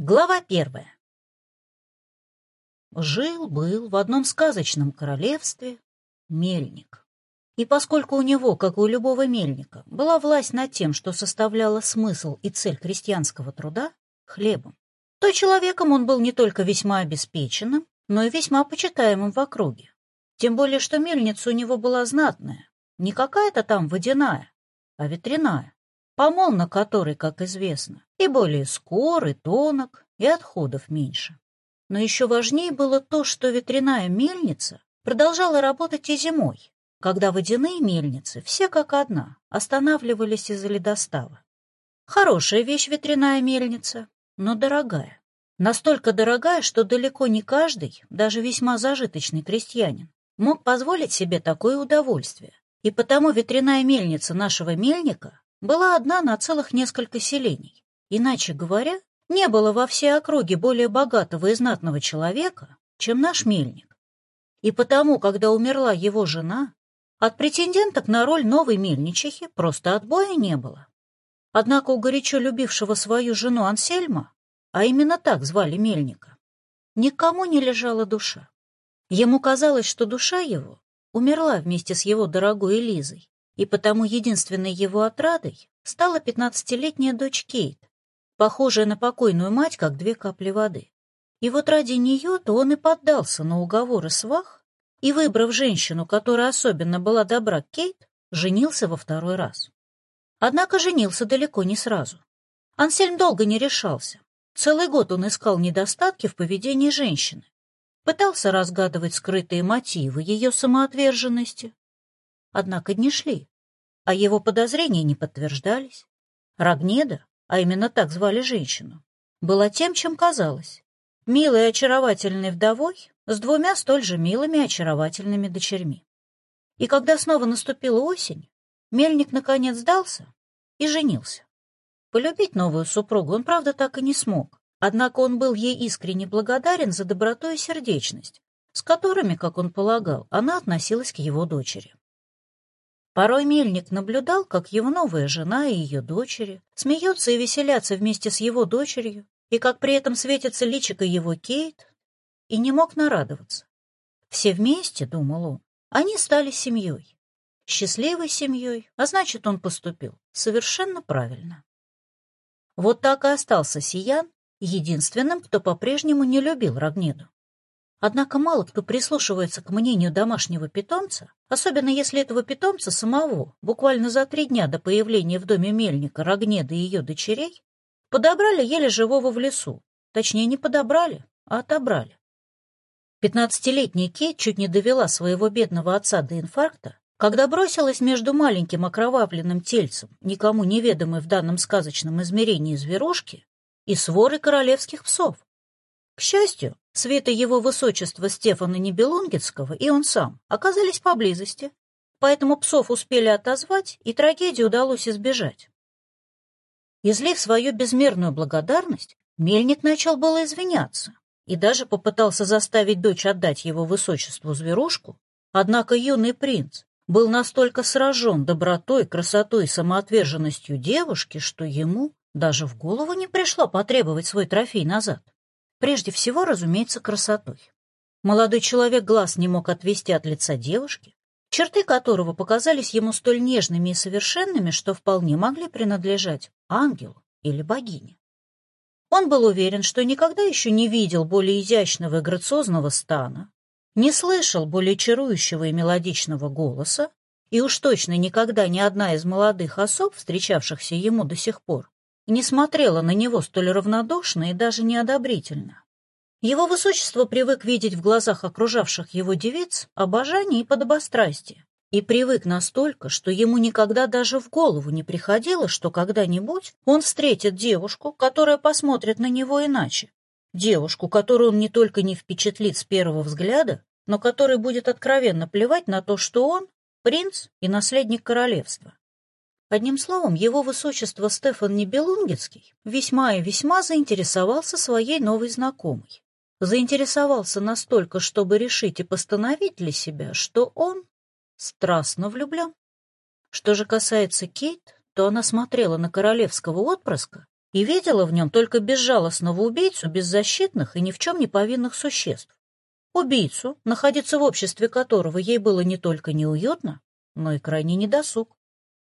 Глава первая. Жил-был в одном сказочном королевстве мельник. И поскольку у него, как у любого мельника, была власть над тем, что составляло смысл и цель крестьянского труда — хлебом, то человеком он был не только весьма обеспеченным, но и весьма почитаемым в округе. Тем более, что мельница у него была знатная, не какая-то там водяная, а ветряная помол на который, как известно, и более скор, и тонок, и отходов меньше. Но еще важнее было то, что ветряная мельница продолжала работать и зимой, когда водяные мельницы, все как одна, останавливались из-за ледостава. Хорошая вещь ветряная мельница, но дорогая. Настолько дорогая, что далеко не каждый, даже весьма зажиточный крестьянин, мог позволить себе такое удовольствие. И потому ветряная мельница нашего мельника была одна на целых несколько селений. Иначе говоря, не было во всей округе более богатого и знатного человека, чем наш мельник. И потому, когда умерла его жена, от претенденток на роль новой мельничихи просто отбоя не было. Однако у горячо любившего свою жену Ансельма, а именно так звали мельника, никому не лежала душа. Ему казалось, что душа его умерла вместе с его дорогой Элизой, и потому единственной его отрадой стала пятнадцатилетняя дочь Кейт, похожая на покойную мать, как две капли воды. И вот ради нее-то он и поддался на уговоры свах и, выбрав женщину, которая особенно была добра Кейт, женился во второй раз. Однако женился далеко не сразу. Ансельм долго не решался. Целый год он искал недостатки в поведении женщины, пытался разгадывать скрытые мотивы ее самоотверженности, Однако дни шли, а его подозрения не подтверждались. Рогнеда, а именно так звали женщину, была тем, чем казалось. Милой и очаровательной вдовой с двумя столь же милыми и очаровательными дочерьми. И когда снова наступила осень, мельник наконец сдался и женился. Полюбить новую супругу он, правда, так и не смог, однако он был ей искренне благодарен за доброту и сердечность, с которыми, как он полагал, она относилась к его дочери. Порой Мельник наблюдал, как его новая жена и ее дочери смеются и веселятся вместе с его дочерью, и как при этом светится личико его Кейт, и не мог нарадоваться. Все вместе, думал он, они стали семьей. Счастливой семьей, а значит, он поступил совершенно правильно. Вот так и остался Сиян единственным, кто по-прежнему не любил Рогнеду. Однако мало кто прислушивается к мнению домашнего питомца, особенно если этого питомца самого, буквально за три дня до появления в доме мельника Рогнеда и ее дочерей, подобрали еле живого в лесу. Точнее, не подобрали, а отобрали. Пятнадцатилетняя Кейт чуть не довела своего бедного отца до инфаркта, когда бросилась между маленьким окровавленным тельцем, никому неведомой в данном сказочном измерении зверушки, и сворой королевских псов. К счастью, света его высочества Стефана Небелунгетского и он сам оказались поблизости, поэтому псов успели отозвать, и трагедии удалось избежать. Излив свою безмерную благодарность, Мельник начал было извиняться и даже попытался заставить дочь отдать его высочеству зверушку, однако юный принц был настолько сражен добротой, красотой и самоотверженностью девушки, что ему даже в голову не пришло потребовать свой трофей назад. Прежде всего, разумеется, красотой. Молодой человек глаз не мог отвести от лица девушки, черты которого показались ему столь нежными и совершенными, что вполне могли принадлежать ангелу или богине. Он был уверен, что никогда еще не видел более изящного и грациозного стана, не слышал более чарующего и мелодичного голоса, и уж точно никогда ни одна из молодых особ, встречавшихся ему до сих пор, не смотрела на него столь равнодушно и даже неодобрительно. Его высочество привык видеть в глазах окружавших его девиц обожание и подобострастие, и привык настолько, что ему никогда даже в голову не приходило, что когда-нибудь он встретит девушку, которая посмотрит на него иначе, девушку, которую он не только не впечатлит с первого взгляда, но которой будет откровенно плевать на то, что он — принц и наследник королевства. Одним словом, его высочество Стефан Небелунгетский весьма и весьма заинтересовался своей новой знакомой. Заинтересовался настолько, чтобы решить и постановить для себя, что он страстно влюблен. Что же касается Кейт, то она смотрела на королевского отпрыска и видела в нем только безжалостного убийцу беззащитных и ни в чем не повинных существ. Убийцу, находиться в обществе которого ей было не только неуютно, но и крайне недосуг.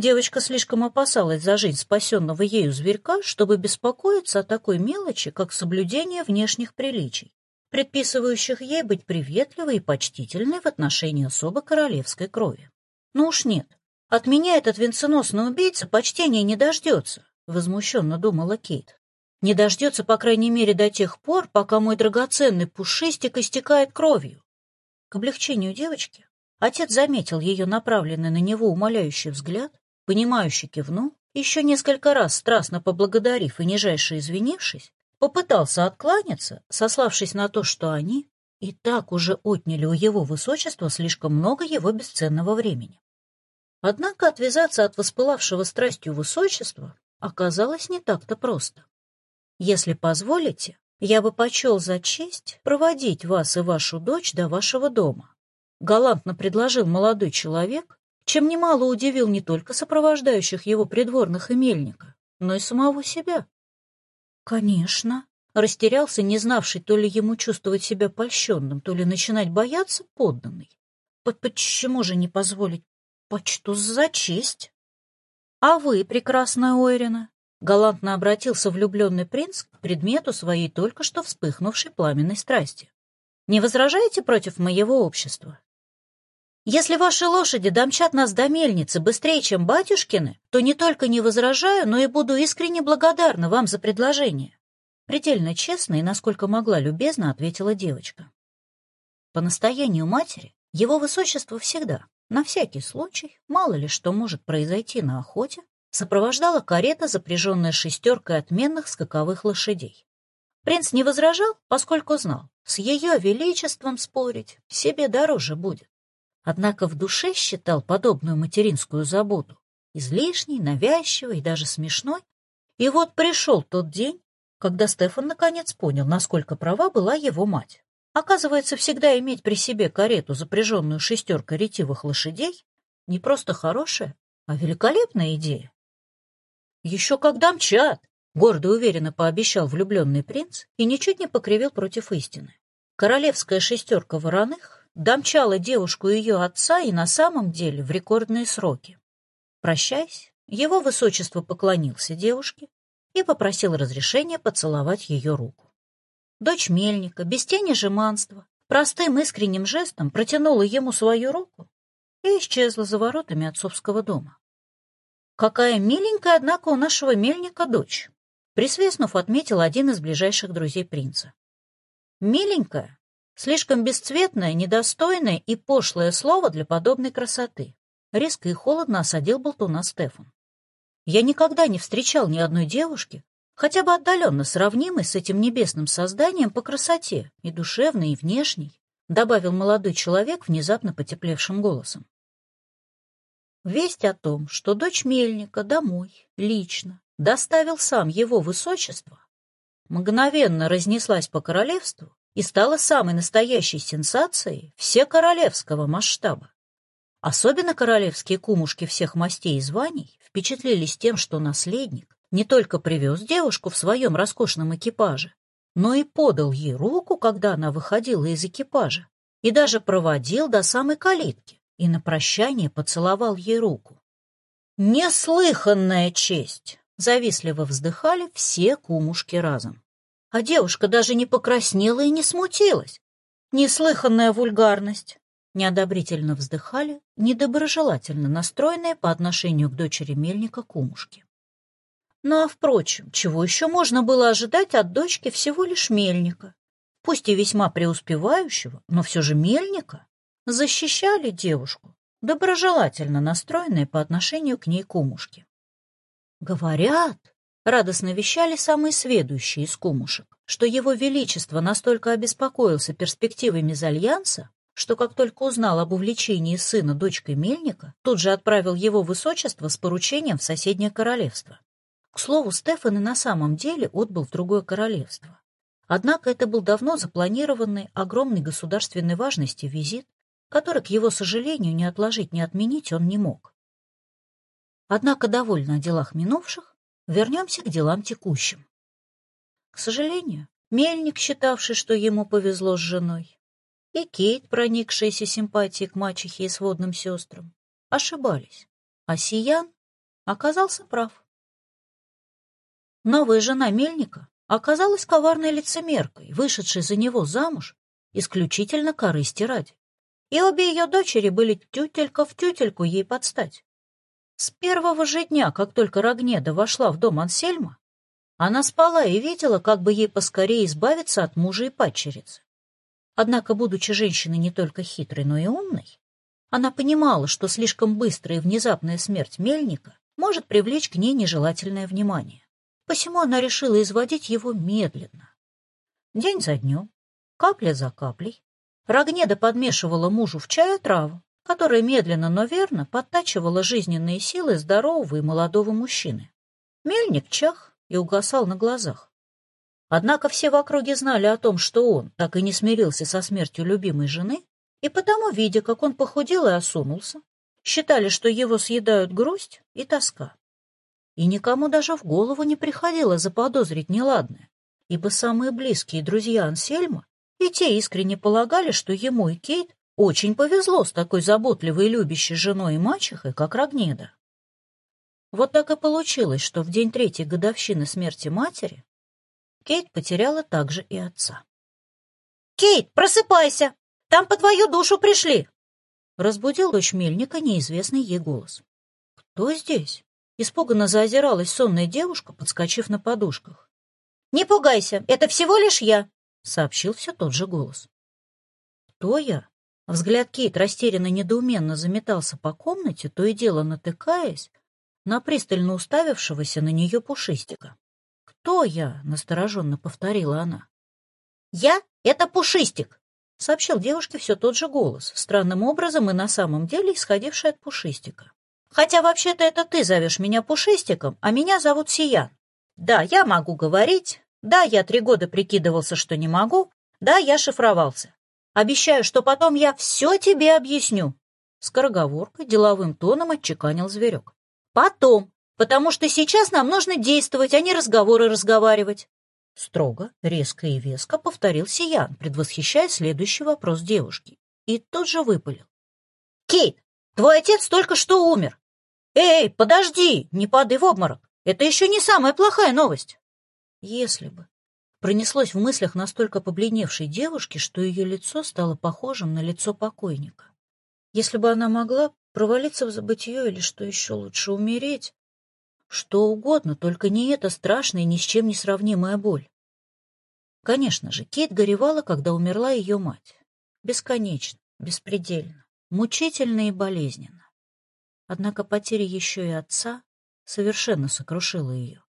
Девочка слишком опасалась за жизнь спасенного ею зверька, чтобы беспокоиться о такой мелочи, как соблюдение внешних приличий, предписывающих ей быть приветливой и почтительной в отношении особо королевской крови. Ну уж нет, от меня этот венценосный убийца почтения не дождется, возмущенно думала Кейт. Не дождется, по крайней мере, до тех пор, пока мой драгоценный пушистик истекает кровью. К облегчению девочки отец заметил ее направленный на него умоляющий взгляд, понимающе кивнул, еще несколько раз страстно поблагодарив и нижайше извинившись, попытался откланяться, сославшись на то, что они и так уже отняли у его высочества слишком много его бесценного времени. Однако отвязаться от воспылавшего страстью высочества оказалось не так-то просто. Если позволите, я бы почел за честь проводить вас и вашу дочь до вашего дома. Галантно предложил молодой человек, чем немало удивил не только сопровождающих его придворных и мельника, но и самого себя. Конечно, растерялся, не знавший то ли ему чувствовать себя польщенным, то ли начинать бояться подданный. Почему же не позволить? Почту за честь. А вы, прекрасная Ойрина, Галантно обратился влюбленный принц к предмету своей только что вспыхнувшей пламенной страсти. «Не возражаете против моего общества? Если ваши лошади домчат нас до мельницы быстрее, чем батюшкины, то не только не возражаю, но и буду искренне благодарна вам за предложение». Предельно честно и, насколько могла, любезно ответила девочка. По настоянию матери, его высочество всегда, на всякий случай, мало ли что может произойти на охоте, сопровождала карета, запряженная шестеркой отменных скаковых лошадей. Принц не возражал, поскольку знал, с ее величеством спорить себе дороже будет. Однако в душе считал подобную материнскую заботу излишней, навязчивой и даже смешной. И вот пришел тот день, когда Стефан наконец понял, насколько права была его мать. Оказывается, всегда иметь при себе карету, запряженную шестеркой ретивых лошадей, не просто хорошая, а великолепная идея. «Еще когда мчат!» — гордо и уверенно пообещал влюбленный принц и ничуть не покривил против истины. Королевская шестерка вороных домчала девушку ее отца и на самом деле в рекордные сроки. Прощаясь, его высочество поклонился девушке и попросил разрешения поцеловать ее руку. Дочь мельника, без тени жеманства, простым искренним жестом протянула ему свою руку и исчезла за воротами отцовского дома. «Какая миленькая, однако, у нашего мельника дочь», — присвистнув, отметил один из ближайших друзей принца. «Миленькая, слишком бесцветное, недостойное и пошлое слово для подобной красоты», — резко и холодно осадил болтуна Стефан. «Я никогда не встречал ни одной девушки, хотя бы отдаленно сравнимой с этим небесным созданием по красоте, и душевной, и внешней», — добавил молодой человек внезапно потеплевшим голосом. Весть о том, что дочь Мельника домой лично доставил сам его высочество, мгновенно разнеслась по королевству и стала самой настоящей сенсацией всекоролевского масштаба. Особенно королевские кумушки всех мастей и званий впечатлились тем, что наследник не только привез девушку в своем роскошном экипаже, но и подал ей руку, когда она выходила из экипажа, и даже проводил до самой калитки и на прощание поцеловал ей руку. «Неслыханная честь!» — завистливо вздыхали все кумушки разом. А девушка даже не покраснела и не смутилась. «Неслыханная вульгарность!» — неодобрительно вздыхали, недоброжелательно настроенные по отношению к дочери мельника кумушки. Ну а, впрочем, чего еще можно было ожидать от дочки всего лишь мельника? Пусть и весьма преуспевающего, но все же мельника защищали девушку, доброжелательно настроенные по отношению к ней кумушки. Говорят, радостно вещали самые сведущие из кумушек, что его величество настолько обеспокоился перспективой мезальянса, что как только узнал об увлечении сына дочкой Мельника, тут же отправил его высочество с поручением в соседнее королевство. К слову, Стефан и на самом деле отбыл в другое королевство. Однако это был давно запланированный, огромной государственной важности визит, который, к его сожалению, ни отложить, ни отменить он не мог. Однако, довольно о делах минувших, вернемся к делам текущим. К сожалению, Мельник, считавший, что ему повезло с женой, и Кейт, проникшаяся симпатией к мачехе и сводным сестрам, ошибались, а Сиян оказался прав. Новая жена Мельника оказалась коварной лицемеркой, вышедшей за него замуж исключительно корысти ради. И обе ее дочери были тютелька в тютельку ей подстать. С первого же дня, как только Рогнеда вошла в дом Ансельма, она спала и видела, как бы ей поскорее избавиться от мужа и падчерицы. Однако, будучи женщиной не только хитрой, но и умной, она понимала, что слишком быстрая и внезапная смерть Мельника может привлечь к ней нежелательное внимание. Посему она решила изводить его медленно. День за днем, капля за каплей, Рогнеда подмешивала мужу в чай траву, которая медленно, но верно подтачивала жизненные силы здорового и молодого мужчины. Мельник чах и угасал на глазах. Однако все в округе знали о том, что он так и не смирился со смертью любимой жены, и потому, видя, как он похудел и осунулся, считали, что его съедают грусть и тоска. И никому даже в голову не приходило заподозрить неладное, ибо самые близкие друзья Ансельма и те искренне полагали, что ему и Кейт очень повезло с такой заботливой и любящей женой и мачехой, как Рогнеда. Вот так и получилось, что в день третьей годовщины смерти матери Кейт потеряла также и отца. «Кейт, просыпайся! Там по твою душу пришли!» Разбудил дочь Мельника неизвестный ей голос. «Кто здесь?» Испуганно заозиралась сонная девушка, подскочив на подушках. «Не пугайся, это всего лишь я», — сообщил все тот же голос. «Кто я?» Взгляд Кейт растерянно-недоуменно заметался по комнате, то и дело натыкаясь на пристально уставившегося на нее пушистика. «Кто я?» — настороженно повторила она. «Я — это Пушистик», — сообщил девушке все тот же голос, странным образом и на самом деле исходивший от Пушистика. Хотя вообще-то это ты зовешь меня Пушистиком, а меня зовут Сиян. Да, я могу говорить. Да, я три года прикидывался, что не могу. Да, я шифровался. Обещаю, что потом я все тебе объясню. Скороговоркой, деловым тоном отчеканил зверек. Потом, потому что сейчас нам нужно действовать, а не разговоры разговаривать. Строго, резко и веско повторил Сиян, предвосхищая следующий вопрос девушки. И тут же выпалил. «Кейт, твой отец только что умер. «Эй, подожди, не падай в обморок. Это еще не самая плохая новость». Если бы. Пронеслось в мыслях настолько побледневшей девушки, что ее лицо стало похожим на лицо покойника. Если бы она могла провалиться в забытье или, что еще лучше, умереть, что угодно, только не эта страшная и ни с чем не сравнимая боль. Конечно же, Кейт горевала, когда умерла ее мать. Бесконечно, беспредельно, мучительно и болезненно. Однако потеря еще и отца совершенно сокрушила ее.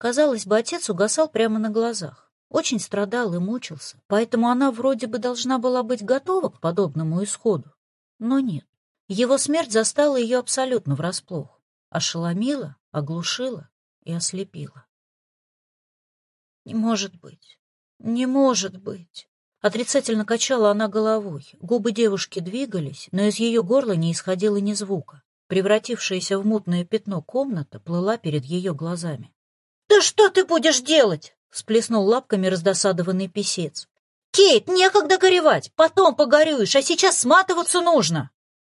Казалось бы, отец угасал прямо на глазах, очень страдал и мучился, поэтому она вроде бы должна была быть готова к подобному исходу. Но нет, его смерть застала ее абсолютно врасплох, ошеломила, оглушила и ослепила. Не может быть, не может быть. Отрицательно качала она головой. Губы девушки двигались, но из ее горла не исходило ни звука. Превратившаяся в мутное пятно комната плыла перед ее глазами. «Да что ты будешь делать?» — всплеснул лапками раздосадованный писец. «Кейт, некогда горевать, потом погорюешь, а сейчас сматываться нужно!»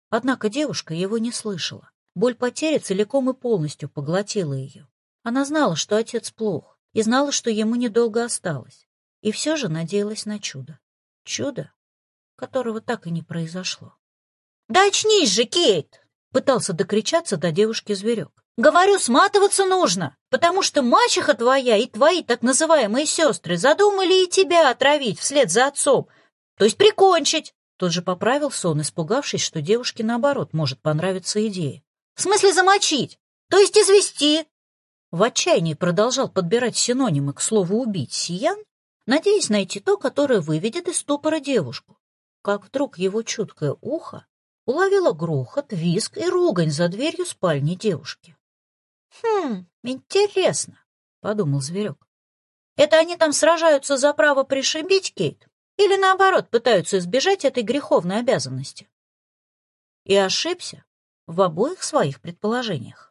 Однако девушка его не слышала. Боль потери целиком и полностью поглотила ее. Она знала, что отец плох, и знала, что ему недолго осталось и все же надеялась на чудо. Чудо, которого так и не произошло. «Да очнись же, Кейт!» — пытался докричаться до девушки зверек. «Говорю, сматываться нужно, потому что мачеха твоя и твои так называемые сестры задумали и тебя отравить вслед за отцом, то есть прикончить!» Тут же поправился он, испугавшись, что девушке, наоборот, может понравиться идея. «В смысле замочить? То есть извести?» В отчаянии продолжал подбирать синонимы к слову «убить» Сиян, надеясь найти то, которое выведет из ступора девушку. Как вдруг его чуткое ухо уловило грохот, визг и ругань за дверью спальни девушки. «Хм, интересно», — подумал зверек. «Это они там сражаются за право пришибить Кейт или, наоборот, пытаются избежать этой греховной обязанности?» И ошибся в обоих своих предположениях.